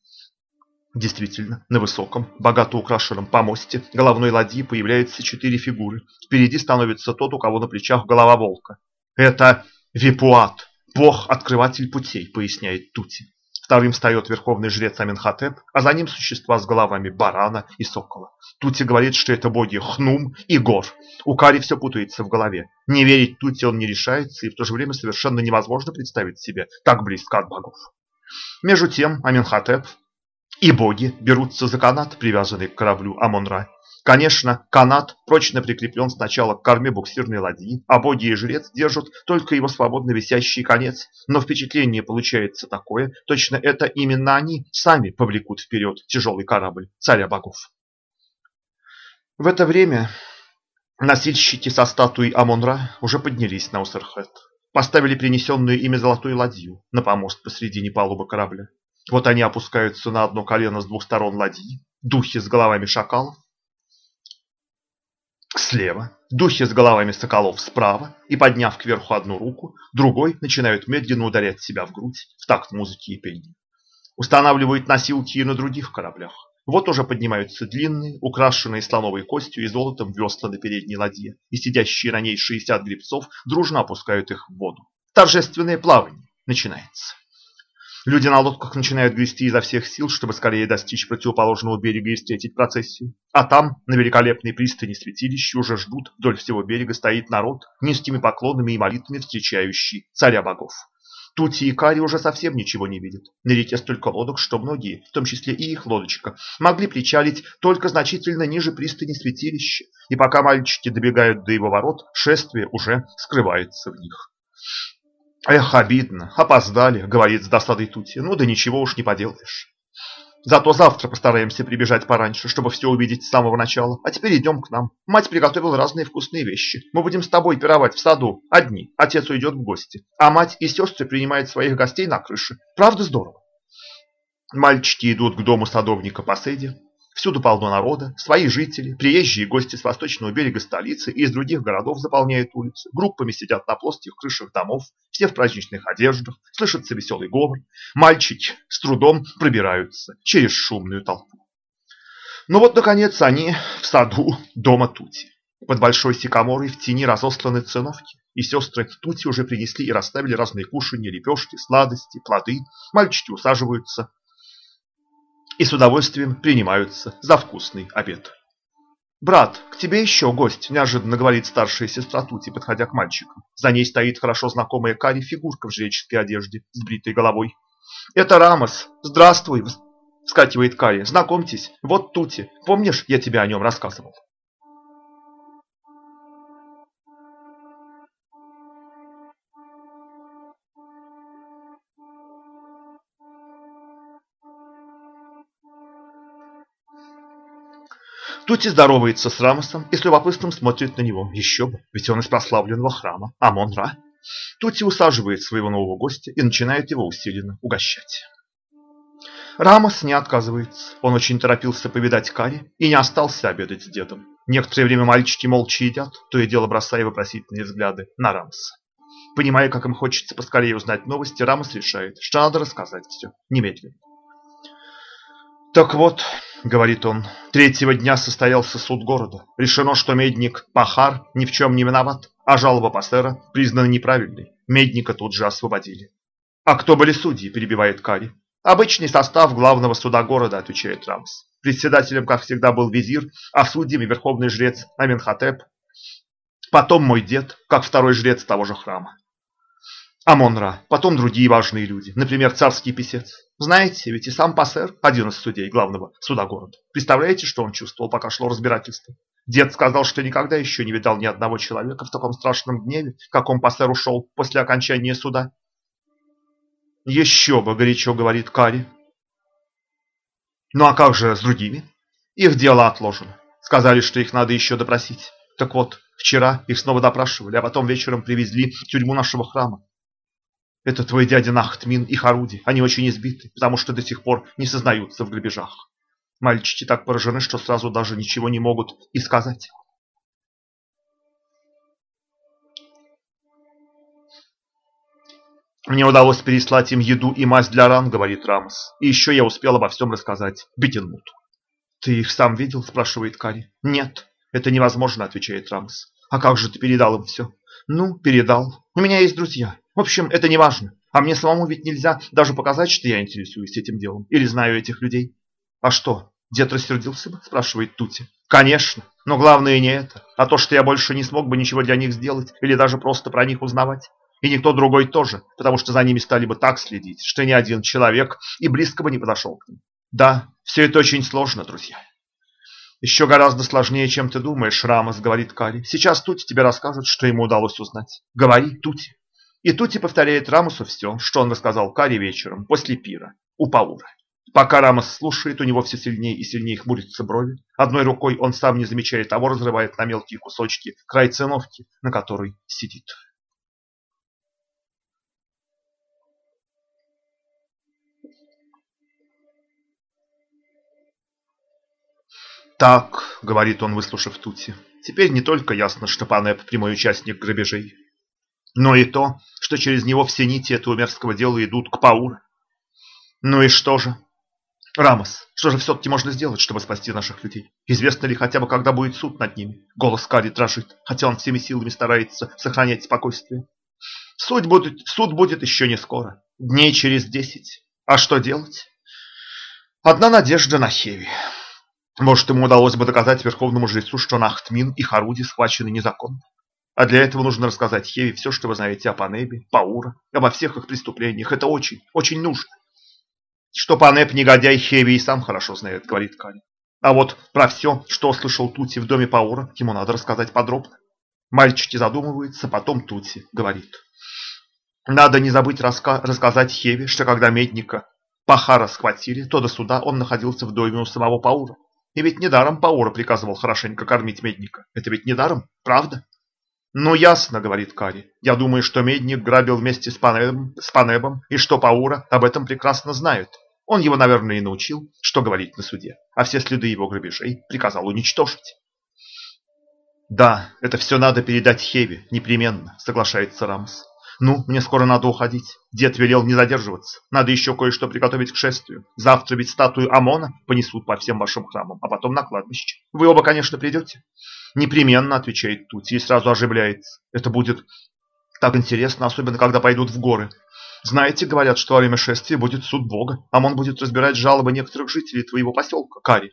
Действительно, на высоком, богато украшенном помосте головной ладьи появляются четыре фигуры. Впереди становится тот, у кого на плечах голова волка. Это Випуат, бог-открыватель путей, поясняет Тути. Вторым встает верховный жрец Аминхотеп, а за ним существа с головами барана и сокола. Тути говорит, что это боги Хнум и Гор. У Кари все путается в голове. Не верить Тути он не решается, и в то же время совершенно невозможно представить себе так близко от богов. Между тем Аминхотеп и боги берутся за канат, привязанный к кораблю Амон-Ра. Конечно, канат прочно прикреплен сначала к корме буксирной ладьи, а боги и жрец держат только его свободно висящий конец. Но впечатление получается такое, точно это именно они сами повлекут вперед тяжелый корабль царя богов. В это время носильщики со статуей Амон-Ра уже поднялись на Усерхет. Поставили принесенную ими золотую ладью на помост посредине палубы корабля. Вот они опускаются на одно колено с двух сторон ладьи, духи с головами шакалов. Слева, духи с головами соколов справа, и, подняв кверху одну руку, другой начинают медленно ударять себя в грудь в такт музыки и пения. Устанавливают носилки и на других кораблях. Вот уже поднимаются длинные, украшенные слоновой костью и золотом весла на передней ладье, и сидящие на ней 60 гребцов дружно опускают их в воду. Торжественное плавание начинается. Люди на лодках начинают грести изо всех сил, чтобы скорее достичь противоположного берега и встретить процессию. А там, на великолепной пристани святилища, уже ждут, вдоль всего берега стоит народ, низкими поклонами и молитвами встречающий царя богов. Тути и Кари уже совсем ничего не видят. На реке столько лодок, что многие, в том числе и их лодочка, могли причалить только значительно ниже пристани святилища. И пока мальчики добегают до его ворот, шествие уже скрывается в них. Эх, обидно, опоздали, говорит с досадой Тути. Ну да ничего уж не поделаешь. Зато завтра постараемся прибежать пораньше, чтобы все увидеть с самого начала. А теперь идем к нам. Мать приготовила разные вкусные вещи. Мы будем с тобой пировать в саду, одни. Отец уйдет в гости. А мать и сестры принимают своих гостей на крыше. Правда здорово? Мальчики идут к дому садовника Поседи. Всюду полно народа, свои жители, приезжие гости с восточного берега столицы и из других городов заполняют улицы. Группами сидят на плоских крышах домов, все в праздничных одеждах, слышится веселый говор. Мальчики с трудом пробираются через шумную толпу. Ну вот, наконец, они в саду дома Тути. Под большой сикаморой в тени разосланы циновки, и сестры Тути уже принесли и расставили разные кушанья, лепешки, сладости, плоды. Мальчики усаживаются и с удовольствием принимаются за вкусный обед. «Брат, к тебе еще гость», – неожиданно говорит старшая сестра Тути, подходя к мальчику. За ней стоит хорошо знакомая Кари фигурка в жреческой одежде с бритой головой. «Это Рамос. Здравствуй!» – вскакивает Кари. «Знакомьтесь, вот Тути. Помнишь, я тебе о нем рассказывал?» Тути здоровается с Рамосом и с любопытством смотрит на него. Еще бы, ведь он из прославленного храма Амон-Ра. Тути усаживает своего нового гостя и начинает его усиленно угощать. Рамос не отказывается. Он очень торопился повидать Кари и не остался обедать с дедом. Некоторое время мальчики молча едят, то и дело бросая вопросительные взгляды на Рамоса. Понимая, как им хочется поскорее узнать новости, Рамос решает, что надо рассказать все немедленно. Так вот, говорит он, третьего дня состоялся суд города. Решено, что медник Пахар ни в чем не виноват. а жалоба пассера признана неправильной. Медника тут же освободили. «А кто были судьи?» – перебивает Кари. «Обычный состав главного суда города», – отвечает Рамс. Председателем, как всегда, был визир, а судьями верховный жрец Аменхотеп. Потом мой дед, как второй жрец того же храма. Амон-Ра, потом другие важные люди, например, царский писец. Знаете, ведь и сам Пассер, один из судей главного суда города. Представляете, что он чувствовал, пока шло разбирательство? Дед сказал, что никогда еще не видал ни одного человека в таком страшном гневе, как он Пассер ушел после окончания суда. Еще бы, горячо говорит Кари. Ну а как же с другими? Их дело отложено. Сказали, что их надо еще допросить. Так вот, вчера их снова допрашивали, а потом вечером привезли в тюрьму нашего храма. Это твой дядя Нахтмин и Харуди. Они очень избиты, потому что до сих пор не сознаются в грабежах. Мальчики так поражены, что сразу даже ничего не могут и сказать. Мне удалось переслать им еду и мазь для ран, говорит Рамос. И еще я успел обо всем рассказать Битенмуту. Ты их сам видел? спрашивает Кари. Нет, это невозможно, отвечает Рамос. А как же ты передал им все? Ну, передал. У меня есть друзья. В общем, это не важно. А мне самому ведь нельзя даже показать, что я интересуюсь этим делом. Или знаю этих людей. А что, дед рассердился бы? Спрашивает Тути. Конечно. Но главное не это, а то, что я больше не смог бы ничего для них сделать или даже просто про них узнавать. И никто другой тоже, потому что за ними стали бы так следить, что ни один человек и близко бы не подошел к ним. Да, все это очень сложно, друзья. Еще гораздо сложнее, чем ты думаешь, Рамос, говорит Кали. Сейчас Тути тебе расскажет, что ему удалось узнать. Говори, Тути. И Тути повторяет Рамосу все, что он рассказал Кари вечером, после пира, у Паура. Пока Рамос слушает, у него все сильнее и сильнее хмурятся брови. Одной рукой он сам не замечает того, разрывает на мелкие кусочки край циновки, на которой сидит. «Так», — говорит он, выслушав Тути, — «теперь не только ясно, что Панеп – прямой участник грабежей, но и то, что через него все нити этого мерзкого дела идут к Пауру. Ну и что же? Рамос, что же все-таки можно сделать, чтобы спасти наших людей? Известно ли хотя бы, когда будет суд над ними? Голос Кари дрожит, хотя он всеми силами старается сохранять спокойствие. Суд будет, суд будет еще не скоро, дней через десять. А что делать? Одна надежда на Хеви. Может, ему удалось бы доказать верховному жрецу, что Нахтмин и Харуди схвачены незаконно. А для этого нужно рассказать Хеви все, что вы знаете о Панебе, Паура, обо всех их преступлениях. Это очень, очень нужно. Что Панеб негодяй Хеви и сам хорошо знает, говорит Кани. А вот про все, что слышал Тути в доме Паура, ему надо рассказать подробно. Мальчики задумываются, потом Тути говорит. Надо не забыть раска рассказать Хеви, что когда Медника Пахара схватили, то до суда он находился в доме у самого Паура. И ведь недаром Паура приказывал хорошенько кормить Медника. Это ведь недаром, правда? «Ну, ясно», — говорит Кари. «Я думаю, что Медник грабил вместе с Панебом, с Панебом и что Паура об этом прекрасно знает. Он его, наверное, и научил, что говорить на суде, а все следы его грабежей приказал уничтожить». «Да, это все надо передать Хеве, непременно», — соглашается Рамос. «Ну, мне скоро надо уходить. Дед велел не задерживаться. Надо еще кое-что приготовить к шествию. Завтра ведь статую Амона понесут по всем вашим храмам, а потом на кладбище. Вы оба, конечно, придете?» «Непременно», — отвечает Тути и сразу оживляется. «Это будет так интересно, особенно когда пойдут в горы. Знаете, говорят, что во время шествия будет суд Бога. Амон будет разбирать жалобы некоторых жителей твоего поселка, Кари».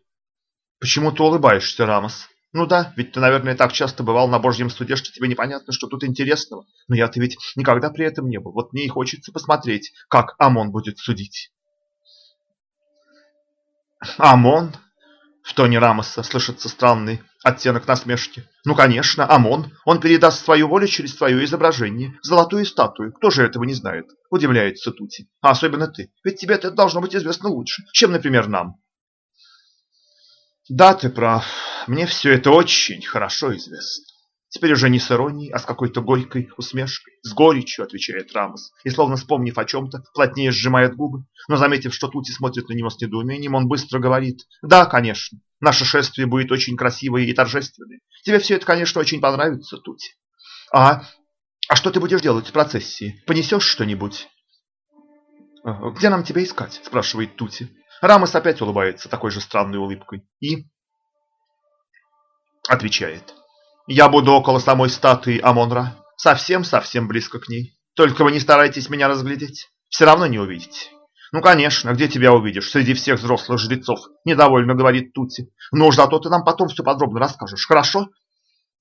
«Почему ты улыбаешься, Рамос?» Ну да, ведь ты, наверное, так часто бывал на Божьем суде, что тебе непонятно, что тут интересного. Но я-то ведь никогда при этом не был. Вот мне и хочется посмотреть, как Амон будет судить. Амон? В тоне Рамоса слышится странный оттенок насмешки. Ну, конечно, Амон. Он передаст свою волю через свое изображение. Золотую статую. Кто же этого не знает? Удивляется Тути. А особенно ты. Ведь тебе это должно быть известно лучше, чем, например, нам. Да, ты прав. Мне все это очень хорошо известно. Теперь уже не с иронией, а с какой-то горькой усмешкой. С горечью, отвечает Рамос, и словно вспомнив о чем-то, плотнее сжимает губы. Но заметив, что Тути смотрит на него с недоумением, он быстро говорит. Да, конечно, наше шествие будет очень красивое и торжественное. Тебе все это, конечно, очень понравится, Тути. А, а что ты будешь делать в процессии? Понесешь что-нибудь? Где нам тебя искать? Спрашивает Тути. Рамос опять улыбается такой же странной улыбкой и отвечает. Я буду около самой статуи Амонра, совсем-совсем близко к ней. Только вы не старайтесь меня разглядеть, все равно не увидите. Ну, конечно, где тебя увидишь, среди всех взрослых жрецов, недовольно говорит Тути. Но уж зато ты нам потом все подробно расскажешь, хорошо?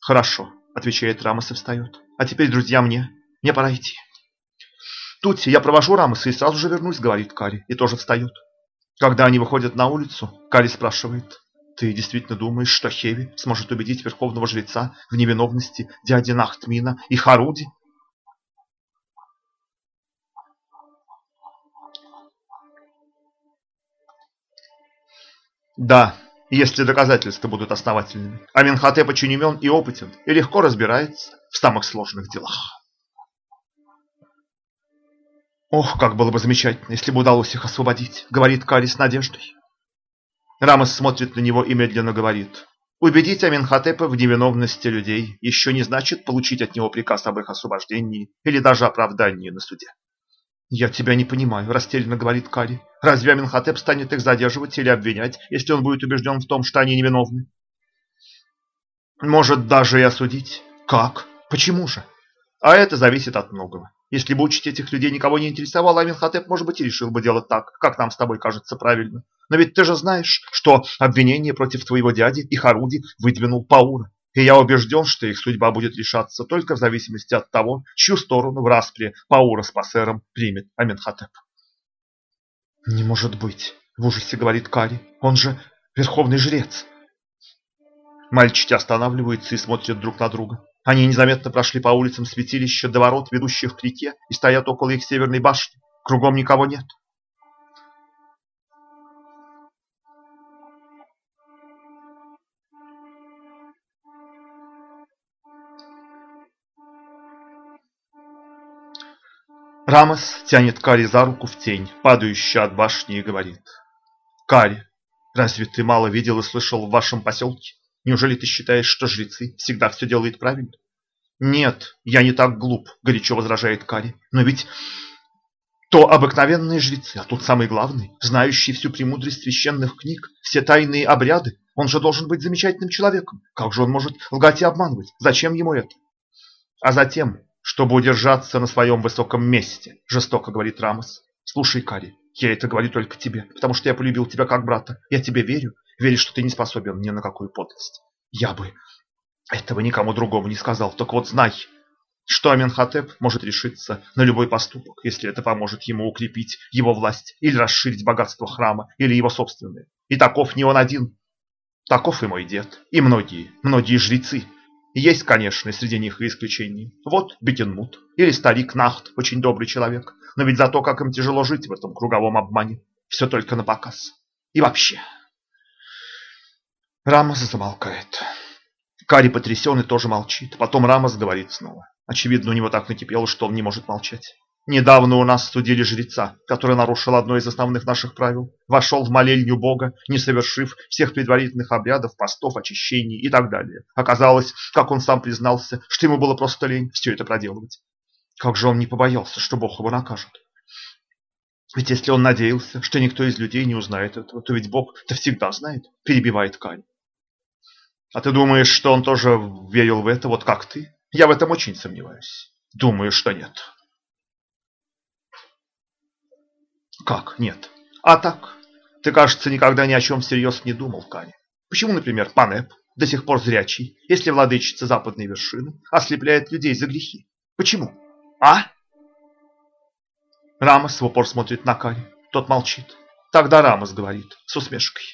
Хорошо, отвечает Рамос и встает. А теперь, друзья, мне, мне пора идти. Тути, я провожу Рамоса и сразу же вернусь, говорит Кари, и тоже встает. Когда они выходят на улицу, Кари спрашивает, ты действительно думаешь, что Хеви сможет убедить верховного жреца в невиновности дяди Нахтмина и Харуди? Да, если доказательства будут основательными. Аминхотеп очень умен и опытен, и легко разбирается в самых сложных делах. Ох, как было бы замечательно, если бы удалось их освободить, говорит Кари с надеждой. Рамос смотрит на него и медленно говорит. Убедить Аминхотепа в невиновности людей еще не значит получить от него приказ об их освобождении или даже оправдании на суде. «Я тебя не понимаю», – растерянно говорит Кари. «Разве Аминхотеп станет их задерживать или обвинять, если он будет убежден в том, что они невиновны?» «Может, даже и осудить. Как? Почему же?» «А это зависит от многого. Если бы учить этих людей никого не интересовало, Аминхотеп, может быть, и решил бы делать так, как нам с тобой кажется правильно. Но ведь ты же знаешь, что обвинение против твоего дяди и Харуди выдвинул Паура. И я убежден, что их судьба будет решаться только в зависимости от того, чью сторону в распре Паура с Пассером примет Аменхотеп. «Не может быть!» – в ужасе говорит Кари. «Он же верховный жрец!» Мальчики останавливаются и смотрят друг на друга. Они незаметно прошли по улицам святилища до ворот, ведущих к реке, и стоят около их северной башни. Кругом никого нет. Рамос тянет Кари за руку в тень, падающую от башни, и говорит. «Кари, разве ты мало видел и слышал в вашем поселке? Неужели ты считаешь, что жрецы всегда все делают правильно?» «Нет, я не так глуп», — горячо возражает Кари. «Но ведь то обыкновенные жрецы, а тут самый главный, знающий всю премудрость священных книг, все тайные обряды, он же должен быть замечательным человеком. Как же он может лгать и обманывать? Зачем ему это?» А затем чтобы удержаться на своем высоком месте, жестоко говорит Рамос. Слушай, Кари, я это говорю только тебе, потому что я полюбил тебя как брата. Я тебе верю, верю, что ты не способен ни на какую подлость. Я бы этого никому другому не сказал. Так вот знай, что Аменхотеп может решиться на любой поступок, если это поможет ему укрепить его власть или расширить богатство храма, или его собственное. И таков не он один. Таков и мой дед, и многие, многие жрецы, есть, конечно, среди них и исключения. Вот Бекенмут или старик Нахт, очень добрый человек. Но ведь за то, как им тяжело жить в этом круговом обмане. Все только на показ. И вообще. Рамос замолкает. Кари и тоже молчит. Потом Рамос говорит снова. Очевидно, у него так накипело, что он не может молчать. Недавно у нас судили жреца, который нарушил одно из основных наших правил, вошел в молельню Бога, не совершив всех предварительных обрядов, постов, очищений и так далее. Оказалось, как он сам признался, что ему было просто лень все это проделывать. Как же он не побоялся, что Бог его накажет? Ведь если он надеялся, что никто из людей не узнает этого, то ведь Бог-то всегда знает, перебивает Кань. А ты думаешь, что он тоже верил в это, вот как ты? Я в этом очень сомневаюсь. Думаю, что нет. Как нет? А так, ты, кажется, никогда ни о чем всерьез не думал, Кани. Почему, например, Панеп, до сих пор зрячий, если владычица западной вершины ослепляет людей за грехи? Почему? А? Рамос в упор смотрит на Кани. Тот молчит. Тогда Рамос говорит с усмешкой.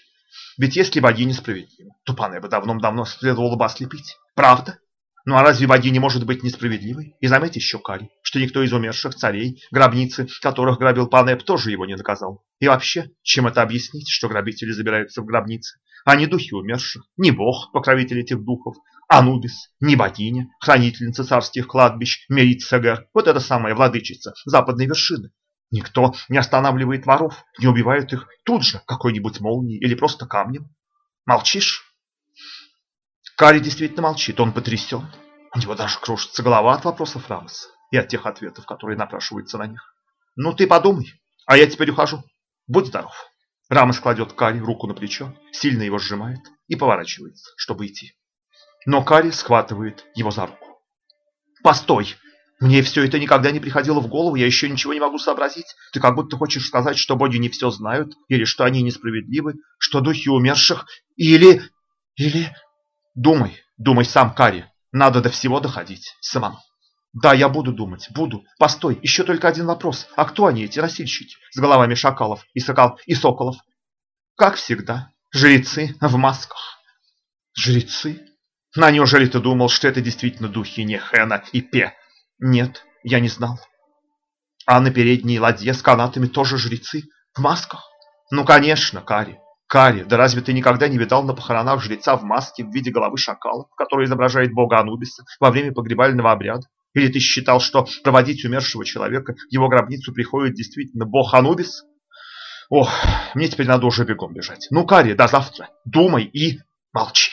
Ведь если богиня справедлива, то Панеба давным-давно следовало бы ослепить. Правда? Ну а разве богиня может быть несправедливой? И заметь еще, Кари, что никто из умерших царей, гробницы, которых грабил Панеп, тоже его не наказал. И вообще, чем это объяснить, что грабители забираются в гробницы? А не духи умерших, не бог, покровитель этих духов, Анубис, не богиня, хранительница царских кладбищ, Мерицагер, вот эта самая владычица западной вершины. Никто не останавливает воров, не убивает их тут же какой-нибудь молнией или просто камнем. Молчишь? Кари действительно молчит, он потрясен. У него даже кружится голова от вопросов Рамоса и от тех ответов, которые напрашиваются на них. Ну ты подумай, а я теперь ухожу. Будь здоров. Рамос кладет Кари руку на плечо, сильно его сжимает и поворачивается, чтобы идти. Но Кари схватывает его за руку. «Постой! Мне все это никогда не приходило в голову, я еще ничего не могу сообразить. Ты как будто хочешь сказать, что боги не все знают, или что они несправедливы, что духи умерших, или... или... Думай, думай сам, Кари. Надо до всего доходить самому. Да, я буду думать, буду. Постой, еще только один вопрос. А кто они, эти носильщики, с головами шакалов и, сокол... и соколов? Как всегда, жрецы в масках. Жрецы? На неужели ты думал, что это действительно духи не Хэна и Пе? Нет, я не знал. А на передней ладье с канатами тоже жрецы в масках? Ну, конечно, Кари. Кари, да разве ты никогда не видал на похоронах жреца в маске в виде головы шакала, который изображает бога Анубиса во время погребального обряда? Или ты считал, что проводить умершего человека в его гробницу приходит действительно бог Анубис? Ох, мне теперь надо уже бегом бежать. Ну, Кари, до завтра. Думай и молчи.